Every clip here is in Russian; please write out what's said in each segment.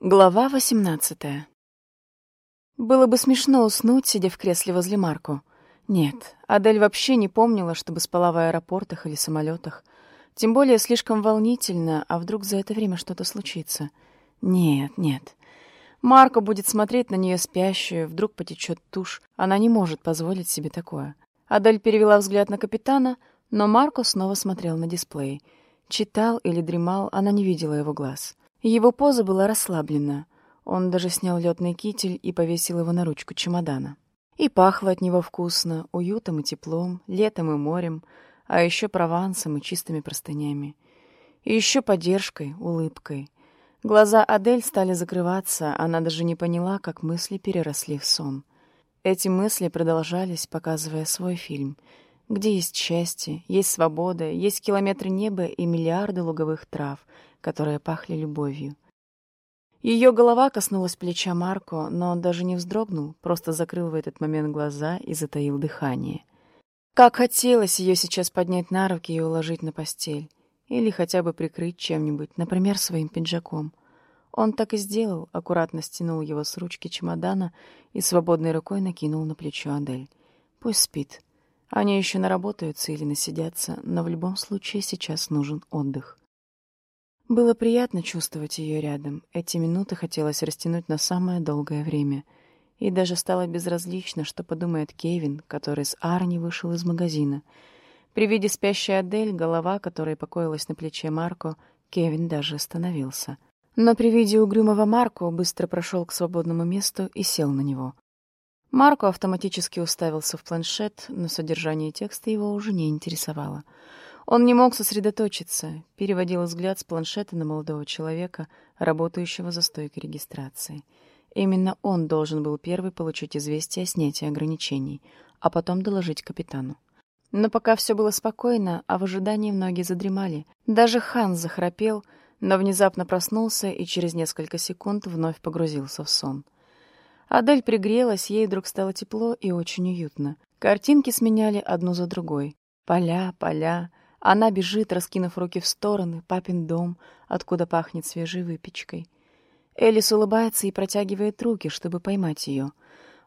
Глава 18 Было бы смешно уснуть, сидя в кресле возле Марко. Нет, Адель вообще не помнила, чтобы спала в аэропортах или самолетах. Тем более слишком волнительно, а вдруг за это время что-то случится. Нет, нет. Марко будет смотреть на нее спящую, вдруг потечет тушь. Она не может позволить себе такое. Адель перевела взгляд на капитана, но Марко снова смотрел на дисплей. Читал или дремал, она не видела его глаз. Его поза была расслаблена. Он даже снял летный китель и повесил его на ручку чемодана. И пахло от него вкусно, уютом и теплом, летом и морем, а еще провансом и чистыми простынями. И еще поддержкой, улыбкой. Глаза Адель стали закрываться, она даже не поняла, как мысли переросли в сон. Эти мысли продолжались, показывая свой фильм, где есть счастье, есть свобода, есть километры неба и миллиарды луговых трав — которые пахли любовью. Ее голова коснулась плеча Марко, но он даже не вздрогнул, просто закрыл в этот момент глаза и затаил дыхание. Как хотелось ее сейчас поднять на руки и уложить на постель. Или хотя бы прикрыть чем-нибудь, например, своим пиджаком. Он так и сделал, аккуратно стянул его с ручки чемодана и свободной рукой накинул на плечо Адель. Пусть спит. Они еще наработаются или насидятся, но в любом случае сейчас нужен отдых. Было приятно чувствовать ее рядом. Эти минуты хотелось растянуть на самое долгое время. И даже стало безразлично, что подумает Кевин, который с Арни вышел из магазина. При виде спящей Адель, голова которой покоилась на плече Марко, Кевин даже остановился. Но при виде угрюмого Марко быстро прошел к свободному месту и сел на него. Марко автоматически уставился в планшет, но содержание текста его уже не интересовало — он не мог сосредоточиться, переводил взгляд с планшета на молодого человека, работающего за стойкой регистрации. Именно он должен был первый получить известие о снятии ограничений, а потом доложить капитану. Но пока все было спокойно, а в ожидании многие задремали. Даже Хан захрапел, но внезапно проснулся и через несколько секунд вновь погрузился в сон. Адель пригрелась, ей вдруг стало тепло и очень уютно. Картинки сменяли одну за другой. Поля, поля, она бежит, раскинув руки в стороны, папин дом, откуда пахнет свежей выпечкой. Элис улыбается и протягивает руки, чтобы поймать ее.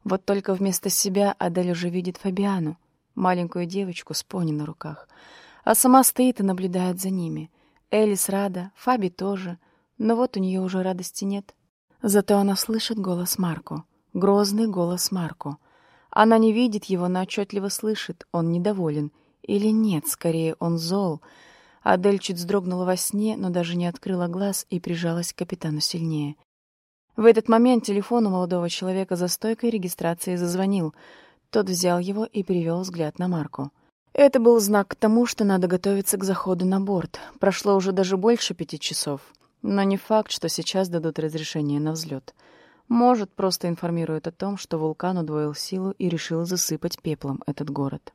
Вот только вместо себя Адель уже видит Фабиану, маленькую девочку с пони на руках, а сама стоит и наблюдает за ними. Элис рада, Фаби тоже, но вот у нее уже радости нет. Зато она слышит голос Марко, грозный голос Марко. Она не видит его, но отчетливо слышит, он недоволен или нет, скорее, он зол. Адель чуть вздрогнула во сне, но даже не открыла глаз и прижалась к капитану сильнее. В этот момент телефон у молодого человека за стойкой регистрации зазвонил. Тот взял его и перевел взгляд на Марку. Это был знак к тому, что надо готовиться к заходу на борт. Прошло уже даже больше пяти часов. Но не факт, что сейчас дадут разрешение на взлет. Может, просто информируют о том, что вулкан удвоил силу и решил засыпать пеплом этот город.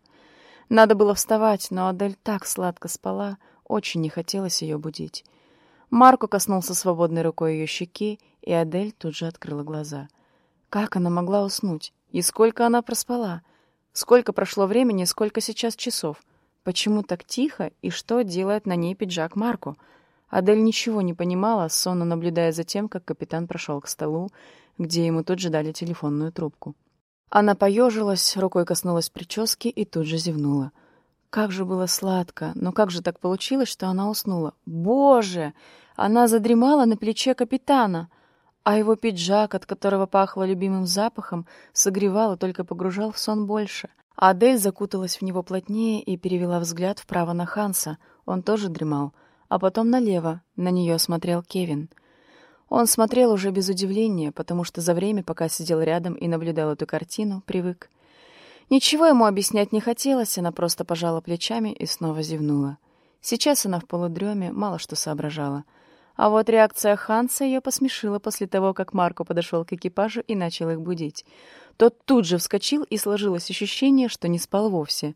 Надо было вставать, но Адель так сладко спала, очень не хотелось ее будить. Марко коснулся свободной рукой ее щеки, и Адель тут же открыла глаза. Как она могла уснуть? И сколько она проспала? Сколько прошло времени, сколько сейчас часов? Почему так тихо, и что делает на ней пиджак Марко? Адель ничего не понимала, сонно наблюдая за тем, как капитан прошел к столу, где ему тут же дали телефонную трубку. Она поежилась, рукой коснулась прически и тут же зевнула. Как же было сладко, но как же так получилось, что она уснула? Боже! Она задремала на плече капитана, а его пиджак, от которого пахло любимым запахом, согревал и только погружал в сон больше. Адель закуталась в него плотнее и перевела взгляд вправо на Ханса. Он тоже дремал. А потом налево. На нее смотрел Кевин — он смотрел уже без удивления, потому что за время, пока сидел рядом и наблюдал эту картину, привык. Ничего ему объяснять не хотелось, она просто пожала плечами и снова зевнула. Сейчас она в полудреме мало что соображала. А вот реакция Ханса ее посмешила после того, как Марко подошел к экипажу и начал их будить. Тот тут же вскочил, и сложилось ощущение, что не спал вовсе.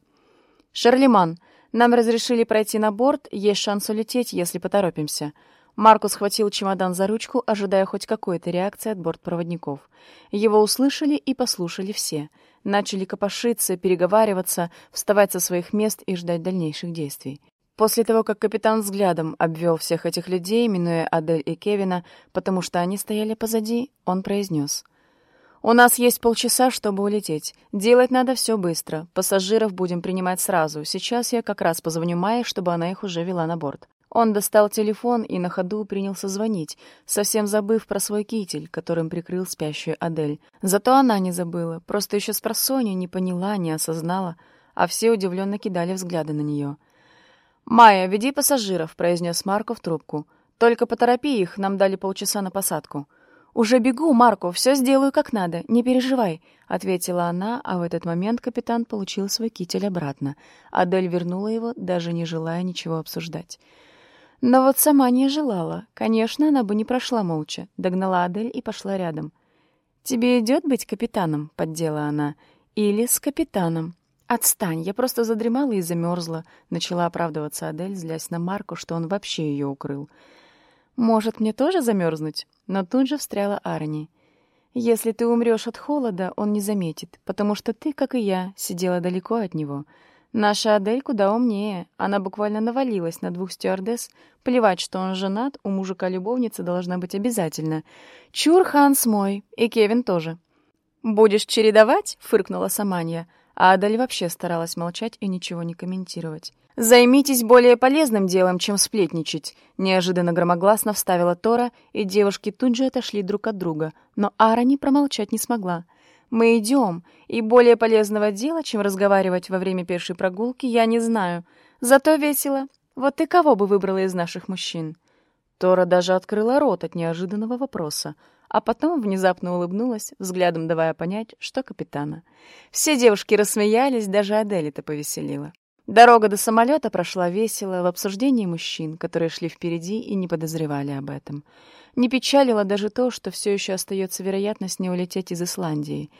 «Шарлеман, нам разрешили пройти на борт, есть шанс улететь, если поторопимся», Маркус схватил чемодан за ручку, ожидая хоть какой-то реакции от бортпроводников. Его услышали и послушали все. Начали копошиться, переговариваться, вставать со своих мест и ждать дальнейших действий. После того, как капитан взглядом обвел всех этих людей, минуя Адель и Кевина, потому что они стояли позади, он произнес. «У нас есть полчаса, чтобы улететь. Делать надо все быстро. Пассажиров будем принимать сразу. Сейчас я как раз позвоню Майе, чтобы она их уже вела на борт». Он достал телефон и на ходу принялся звонить, совсем забыв про свой китель, которым прикрыл спящую Адель. Зато она не забыла, просто еще с просонья не поняла, не осознала, а все удивленно кидали взгляды на нее. «Майя, веди пассажиров», — произнес Марко в трубку. «Только поторопи их, нам дали полчаса на посадку». «Уже бегу, Марко, все сделаю как надо, не переживай», — ответила она, а в этот момент капитан получил свой китель обратно. Адель вернула его, даже не желая ничего обсуждать. Но вот сама не желала. Конечно, она бы не прошла молча. Догнала Адель и пошла рядом. «Тебе идет быть капитаном?» — поддела она. «Или с капитаном?» «Отстань, я просто задремала и замерзла», — начала оправдываться Адель, злясь на Марку, что он вообще ее укрыл. «Может, мне тоже замерзнуть?» Но тут же встряла Арни. «Если ты умрешь от холода, он не заметит, потому что ты, как и я, сидела далеко от него. Наша Адель куда умнее. Она буквально навалилась на двух стюардесс. Плевать, что он женат, у мужика любовница должна быть обязательно. Чур Ханс мой, и Кевин тоже». «Будешь чередовать?» — фыркнула Саманья а Адель вообще старалась молчать и ничего не комментировать. «Займитесь более полезным делом, чем сплетничать», — неожиданно громогласно вставила Тора, и девушки тут же отошли друг от друга, но Ара не промолчать не смогла. «Мы идем, и более полезного дела, чем разговаривать во время пешей прогулки, я не знаю. Зато весело. Вот ты кого бы выбрала из наших мужчин?» Тора даже открыла рот от неожиданного вопроса, а потом внезапно улыбнулась, взглядом давая понять, что капитана. Все девушки рассмеялись, даже Адель это повеселила. Дорога до самолета прошла весело в обсуждении мужчин, которые шли впереди и не подозревали об этом. Не печалило даже то, что все еще остается вероятность не улететь из Исландии.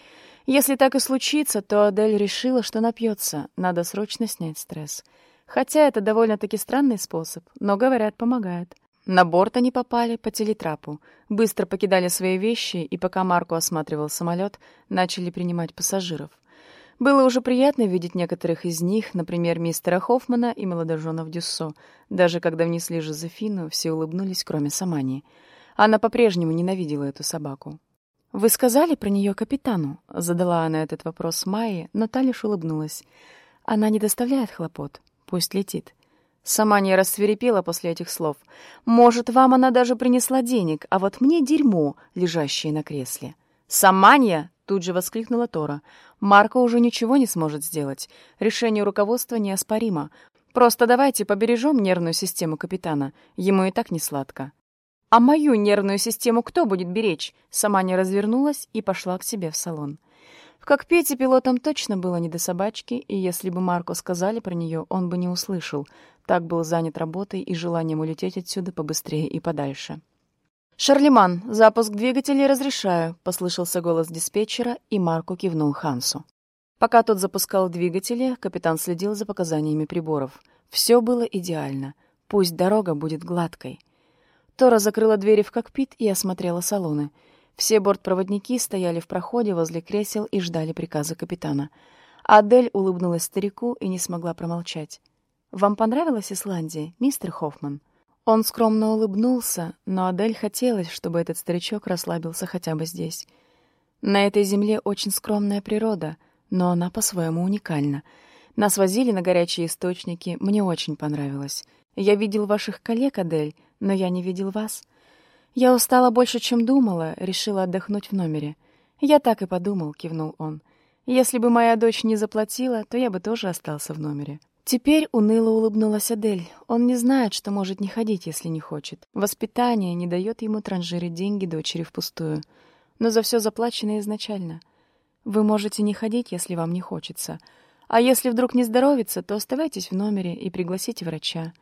Если так и случится, то Адель решила, что напьется, надо срочно снять стресс. Хотя это довольно-таки странный способ, но, говорят, помогает. На борт они попали по телетрапу, быстро покидали свои вещи и, пока Марко осматривал самолет, начали принимать пассажиров. Было уже приятно видеть некоторых из них, например, мистера Хоффмана и молодоженов Дюссо. Даже когда внесли Жозефину, все улыбнулись, кроме Самани. Она по-прежнему ненавидела эту собаку. «Вы сказали про нее капитану?» — задала она этот вопрос Майе, но та лишь улыбнулась. «Она не доставляет хлопот. Пусть летит». Сама не рассверепела после этих слов. «Может, вам она даже принесла денег, а вот мне дерьмо, лежащее на кресле». «Саманья!» — тут же воскликнула Тора. «Марко уже ничего не сможет сделать. Решение руководства неоспоримо. Просто давайте побережем нервную систему капитана. Ему и так не сладко». «А мою нервную систему кто будет беречь?» Саманья развернулась и пошла к себе в салон. В кокпите пилотам точно было не до собачки, и если бы Марко сказали про нее, он бы не услышал. Так был занят работой и желанием улететь отсюда побыстрее и подальше. «Шарлеман, запуск двигателей разрешаю», — послышался голос диспетчера, и Марко кивнул Хансу. Пока тот запускал двигатели, капитан следил за показаниями приборов. Все было идеально. Пусть дорога будет гладкой. Тора закрыла двери в кокпит и осмотрела салоны — все бортпроводники стояли в проходе возле кресел и ждали приказа капитана. Адель улыбнулась старику и не смогла промолчать. «Вам понравилась Исландия, мистер Хоффман?» Он скромно улыбнулся, но Адель хотелось, чтобы этот старичок расслабился хотя бы здесь. На этой земле очень скромная природа, но она по-своему уникальна. Нас возили на горячие источники, мне очень понравилось. Я видел ваших коллег, Адель, но я не видел вас. «Я устала больше, чем думала, решила отдохнуть в номере». «Я так и подумал», — кивнул он. «Если бы моя дочь не заплатила, то я бы тоже остался в номере». Теперь уныло улыбнулась Адель. Он не знает, что может не ходить, если не хочет. Воспитание не дает ему транжирить деньги дочери впустую. Но за все заплачено изначально. Вы можете не ходить, если вам не хочется. А если вдруг не здоровится, то оставайтесь в номере и пригласите врача.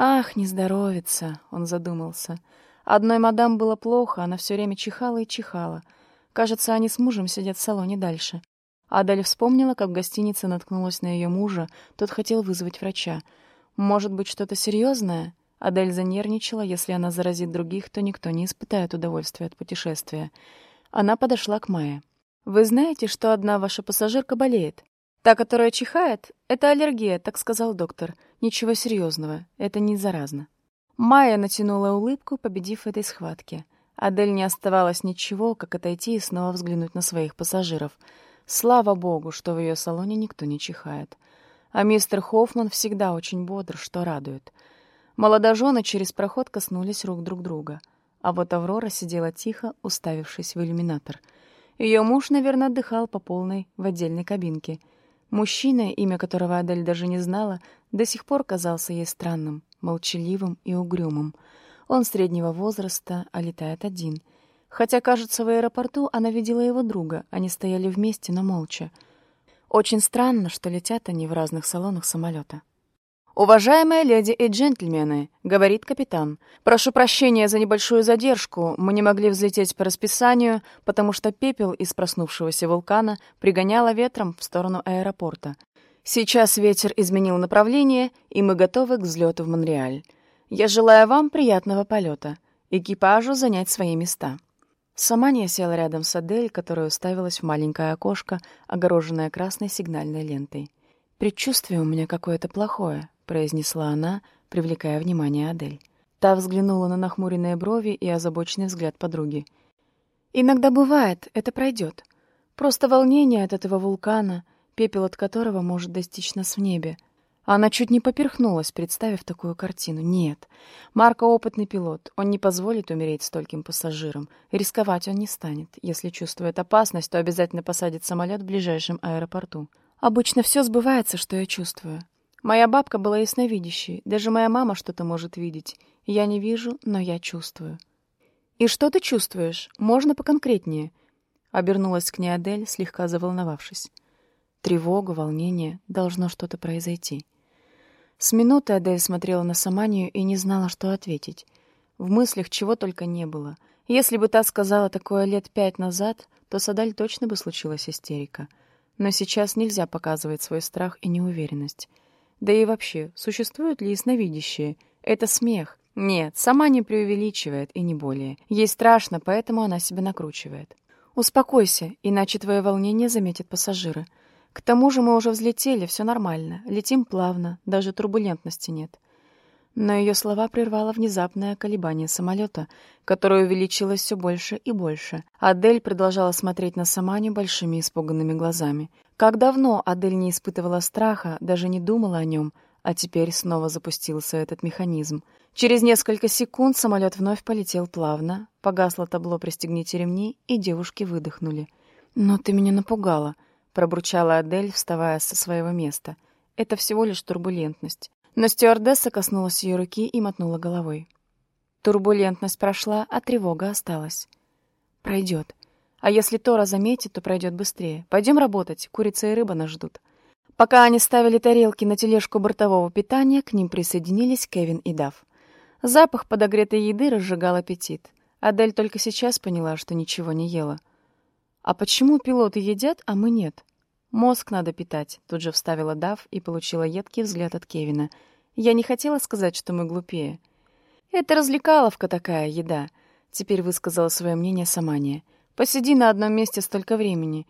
«Ах, не здоровится», — он задумался. Одной мадам было плохо, она все время чихала и чихала. Кажется, они с мужем сидят в салоне дальше. Адель вспомнила, как в гостинице наткнулась на ее мужа, тот хотел вызвать врача. Может быть, что-то серьезное? Адель занервничала, если она заразит других, то никто не испытает удовольствия от путешествия. Она подошла к Майе. «Вы знаете, что одна ваша пассажирка болеет?» Та, которая чихает, это аллергия, так сказал доктор. Ничего серьезного, это не заразно. Майя натянула улыбку, победив этой схватке. Адель не оставалось ничего, как отойти и снова взглянуть на своих пассажиров. Слава богу, что в ее салоне никто не чихает. А мистер Хоффман всегда очень бодр, что радует. Молодожены через проход коснулись рук друг друга. А вот Аврора сидела тихо, уставившись в иллюминатор. Ее муж, наверное, отдыхал по полной в отдельной кабинке. Мужчина, имя которого Адель даже не знала, до сих пор казался ей странным, молчаливым и угрюмым — он среднего возраста, а летает один. Хотя, кажется, в аэропорту она видела его друга, они стояли вместе, но молча. Очень странно, что летят они в разных салонах самолета. «Уважаемые леди и джентльмены», — говорит капитан, — «прошу прощения за небольшую задержку. Мы не могли взлететь по расписанию, потому что пепел из проснувшегося вулкана пригоняло ветром в сторону аэропорта. Сейчас ветер изменил направление, и мы готовы к взлету в Монреаль. Я желаю вам приятного полета. Экипажу занять свои места». Самания села рядом с Адель, которая уставилась в маленькое окошко, огороженное красной сигнальной лентой. «Предчувствие у меня какое-то плохое», — произнесла она, привлекая внимание Адель. Та взглянула на нахмуренные брови и озабоченный взгляд подруги. «Иногда бывает, это пройдет. Просто волнение от этого вулкана, пепел от которого может достичь нас в небе. Она чуть не поперхнулась, представив такую картину. Нет, Марко опытный пилот. Он не позволит умереть стольким пассажирам. Рисковать он не станет. Если чувствует опасность, то обязательно посадит самолет в ближайшем аэропорту. Обычно все сбывается, что я чувствую. Моя бабка была ясновидящей. Даже моя мама что-то может видеть. Я не вижу, но я чувствую. «И что ты чувствуешь? Можно поконкретнее?» Обернулась к ней Адель, слегка заволновавшись. Тревога, волнение. Должно что-то произойти. С минуты Адель смотрела на Саманию и не знала, что ответить. В мыслях чего только не было. Если бы та сказала такое лет пять назад, то с Адель точно бы случилась истерика. Но сейчас нельзя показывать свой страх и неуверенность. Да и вообще, существуют ли ясновидящие? Это смех. Нет, сама не преувеличивает и не более. Ей страшно, поэтому она себя накручивает. «Успокойся, иначе твое волнение заметят пассажиры», к тому же мы уже взлетели, все нормально, летим плавно, даже турбулентности нет. Но ее слова прервало внезапное колебание самолета, которое увеличилось все больше и больше. Адель продолжала смотреть на Саманю большими испуганными глазами. Как давно Адель не испытывала страха, даже не думала о нем, а теперь снова запустился этот механизм. Через несколько секунд самолет вновь полетел плавно, погасло табло «Пристегните ремни», и девушки выдохнули. «Но ты меня напугала», пробурчала Адель, вставая со своего места. Это всего лишь турбулентность. Но стюардесса коснулась ее руки и мотнула головой. Турбулентность прошла, а тревога осталась. Пройдет. А если Тора заметит, то пройдет быстрее. Пойдем работать, курица и рыба нас ждут. Пока они ставили тарелки на тележку бортового питания, к ним присоединились Кевин и Дав. Запах подогретой еды разжигал аппетит. Адель только сейчас поняла, что ничего не ела. А почему пилоты едят, а мы нет? «Мозг надо питать», — тут же вставила Дав и получила едкий взгляд от Кевина. «Я не хотела сказать, что мы глупее». «Это развлекаловка такая, еда», — теперь высказала свое мнение Самания. «Посиди на одном месте столько времени.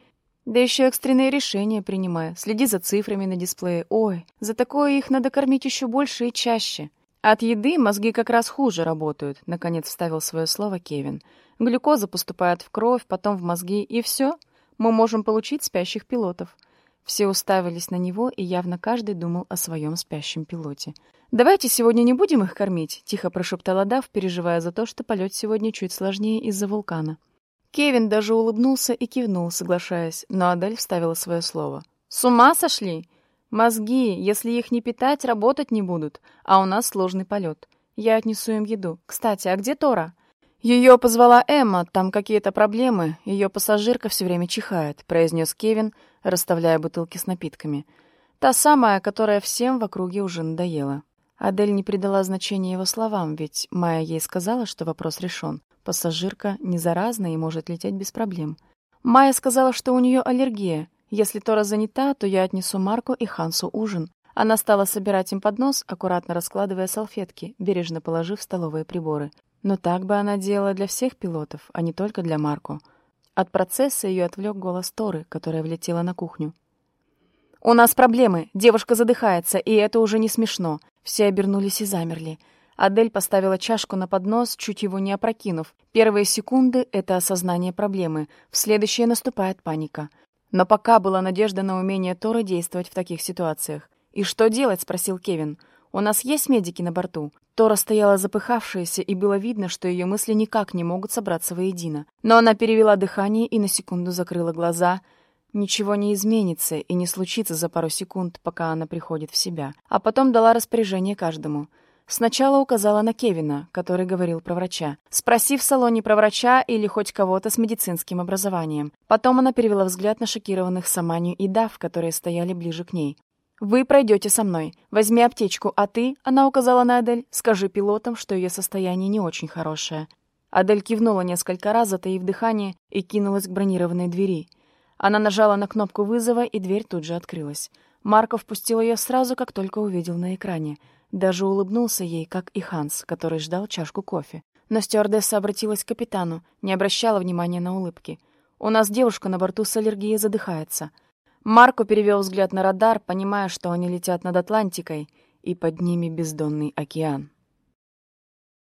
Да еще экстренные решения принимая. Следи за цифрами на дисплее. Ой, за такое их надо кормить еще больше и чаще». «От еды мозги как раз хуже работают», — наконец вставил свое слово Кевин. «Глюкоза поступает в кровь, потом в мозги, и все мы можем получить спящих пилотов». Все уставились на него, и явно каждый думал о своем спящем пилоте. «Давайте сегодня не будем их кормить», — тихо прошептала Дав, переживая за то, что полет сегодня чуть сложнее из-за вулкана. Кевин даже улыбнулся и кивнул, соглашаясь, но Адель вставила свое слово. «С ума сошли? Мозги, если их не питать, работать не будут, а у нас сложный полет. Я отнесу им еду. Кстати, а где Тора?» «Ее позвала Эмма, там какие-то проблемы, ее пассажирка все время чихает», — произнес Кевин, расставляя бутылки с напитками. «Та самая, которая всем в округе уже надоела». Адель не придала значения его словам, ведь Майя ей сказала, что вопрос решен. Пассажирка не заразна и может лететь без проблем. Майя сказала, что у нее аллергия. Если Тора занята, то я отнесу Марку и Хансу ужин. Она стала собирать им поднос, аккуратно раскладывая салфетки, бережно положив столовые приборы. Но так бы она делала для всех пилотов, а не только для Марко. От процесса ее отвлек голос Торы, которая влетела на кухню. «У нас проблемы. Девушка задыхается, и это уже не смешно». Все обернулись и замерли. Адель поставила чашку на поднос, чуть его не опрокинув. Первые секунды — это осознание проблемы, в следующие наступает паника. Но пока была надежда на умение Торы действовать в таких ситуациях. «И что делать?» — спросил Кевин. «У нас есть медики на борту?» Тора стояла запыхавшаяся, и было видно, что ее мысли никак не могут собраться воедино. Но она перевела дыхание и на секунду закрыла глаза. Ничего не изменится и не случится за пару секунд, пока она приходит в себя. А потом дала распоряжение каждому — Сначала указала на Кевина, который говорил про врача. Спроси в салоне про врача или хоть кого-то с медицинским образованием. Потом она перевела взгляд на шокированных Саманию и Дав, которые стояли ближе к ней. «Вы пройдете со мной. Возьми аптечку, а ты, — она указала на Адель, — скажи пилотам, что ее состояние не очень хорошее». Адель кивнула несколько раз, затаив дыхание, и кинулась к бронированной двери. Она нажала на кнопку вызова, и дверь тут же открылась. Марков впустил ее сразу, как только увидел на экране — даже улыбнулся ей, как и Ханс, который ждал чашку кофе. Но стюардесса обратилась к капитану, не обращала внимания на улыбки. «У нас девушка на борту с аллергией задыхается». Марко перевел взгляд на радар, понимая, что они летят над Атлантикой, и под ними бездонный океан.